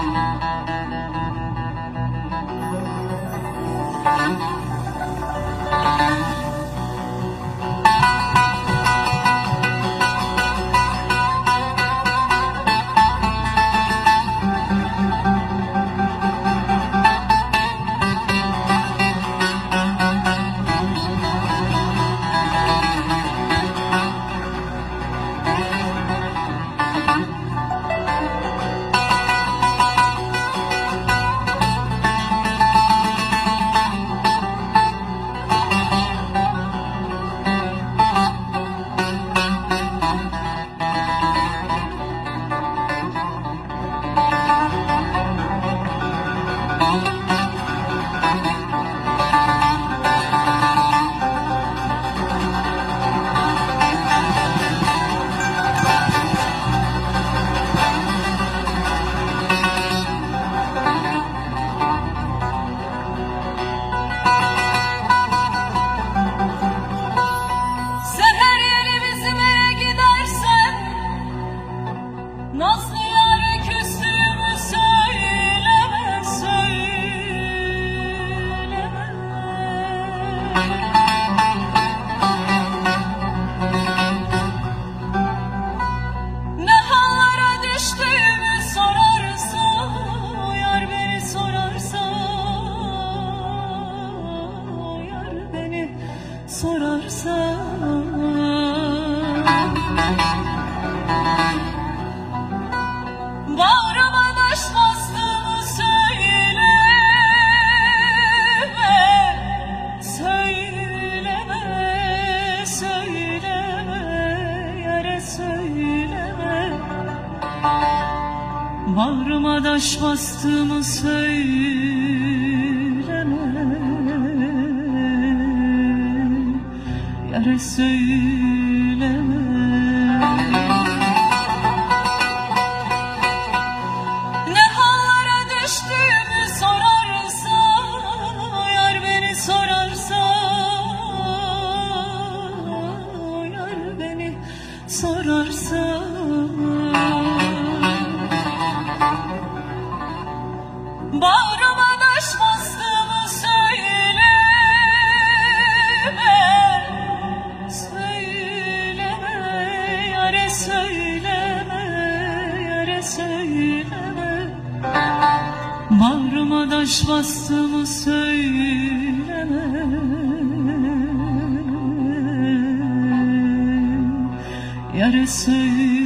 Música Kardeş bastığımı söyleme. Yare söyleme. Ne hallara düştüğümü sorarsa Yar beni sorarsa Yar beni sorarsa. taş bastı söyleme. Yare söyle.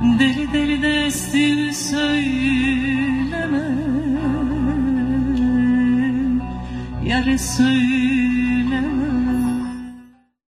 Deli deli destin söyleme Yare söyleme